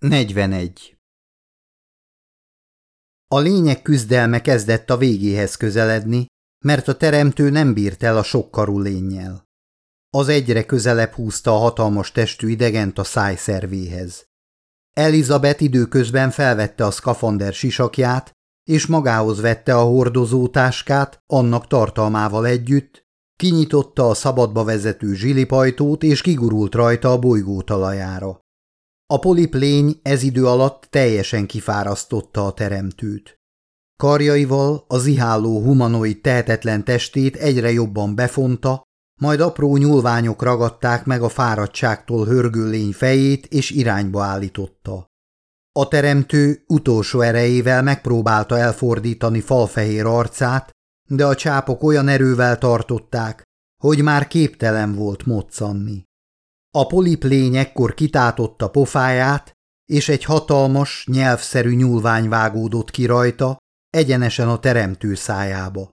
41. A lények küzdelme kezdett a végéhez közeledni, mert a teremtő nem bírt el a sokkarú lényel. Az egyre közelebb húzta a hatalmas testű idegent a szájszervéhez. Elizabeth időközben felvette a szkafander sisakját, és magához vette a hordozótáskát annak tartalmával együtt, kinyitotta a szabadba vezető zsilipajtót és kigurult rajta a bolygó talajára. A polip lény ez idő alatt teljesen kifárasztotta a teremtőt. Karjaival a ziháló humanoid tehetetlen testét egyre jobban befonta, majd apró nyúlványok ragadták meg a fáradtságtól hörgő lény fejét és irányba állította. A teremtő utolsó erejével megpróbálta elfordítani falfehér arcát, de a csápok olyan erővel tartották, hogy már képtelen volt moccanni. A polip lény ekkor kitátotta pofáját, és egy hatalmas, nyelvszerű nyúlvány vágódott ki rajta, egyenesen a teremtő szájába.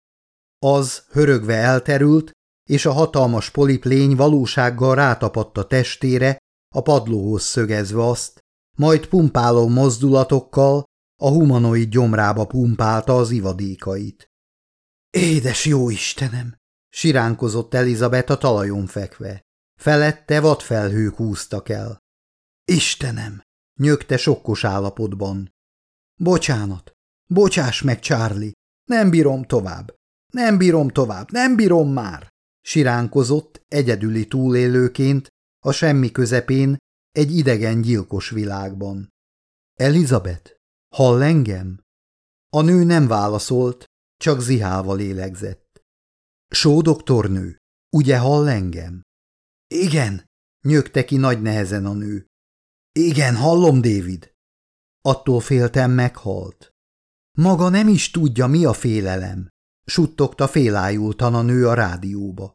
Az hörögve elterült, és a hatalmas polip lény valósággal rátapadt a testére, a padlóhoz szögezve azt, majd pumpáló mozdulatokkal a humanoid gyomrába pumpálta az ivadékait. Édes jó Istenem! siránkozott Elizabeth a talajon fekve. Felette vadfelhők húztak el. Istenem! nyögte sokkos állapotban. Bocsánat! Bocsáss meg, Charlie! Nem bírom tovább! Nem bírom tovább! Nem bírom már! Siránkozott egyedüli túlélőként a semmi közepén egy idegen gyilkos világban. Elizabeth, hall engem? A nő nem válaszolt, csak zihálva lélegzett. Só doktornő, ugye hall engem? Igen, nyögte ki nagy nehezen a nő. Igen, hallom, David. Attól féltem meghalt. Maga nem is tudja, mi a félelem, suttogta félájultan a nő a rádióba.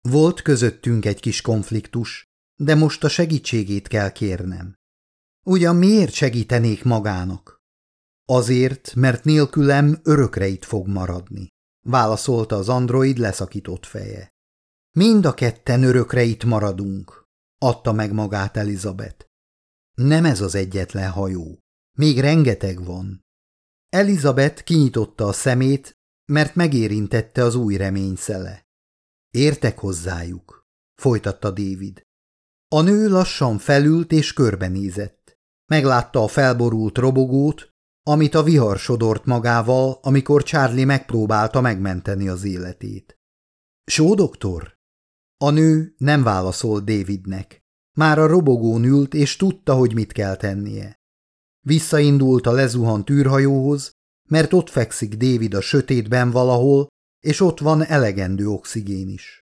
Volt közöttünk egy kis konfliktus, de most a segítségét kell kérnem. Ugyan miért segítenék magának? Azért, mert nélkülem örökre itt fog maradni, válaszolta az android leszakított feje. Mind a ketten örökre itt maradunk, adta meg magát Elizabeth. Nem ez az egyetlen hajó. Még rengeteg van. Elizabeth kinyitotta a szemét, mert megérintette az új reményszele. Értek hozzájuk, folytatta David. A nő lassan felült és körbenézett. Meglátta a felborult robogót, amit a vihar sodort magával, amikor Charlie megpróbálta megmenteni az életét. Só doktor? A nő nem válaszolt Davidnek. Már a robogón ült, és tudta, hogy mit kell tennie. Visszaindult a lezuhant űrhajóhoz, mert ott fekszik David a sötétben valahol, és ott van elegendő oxigén is.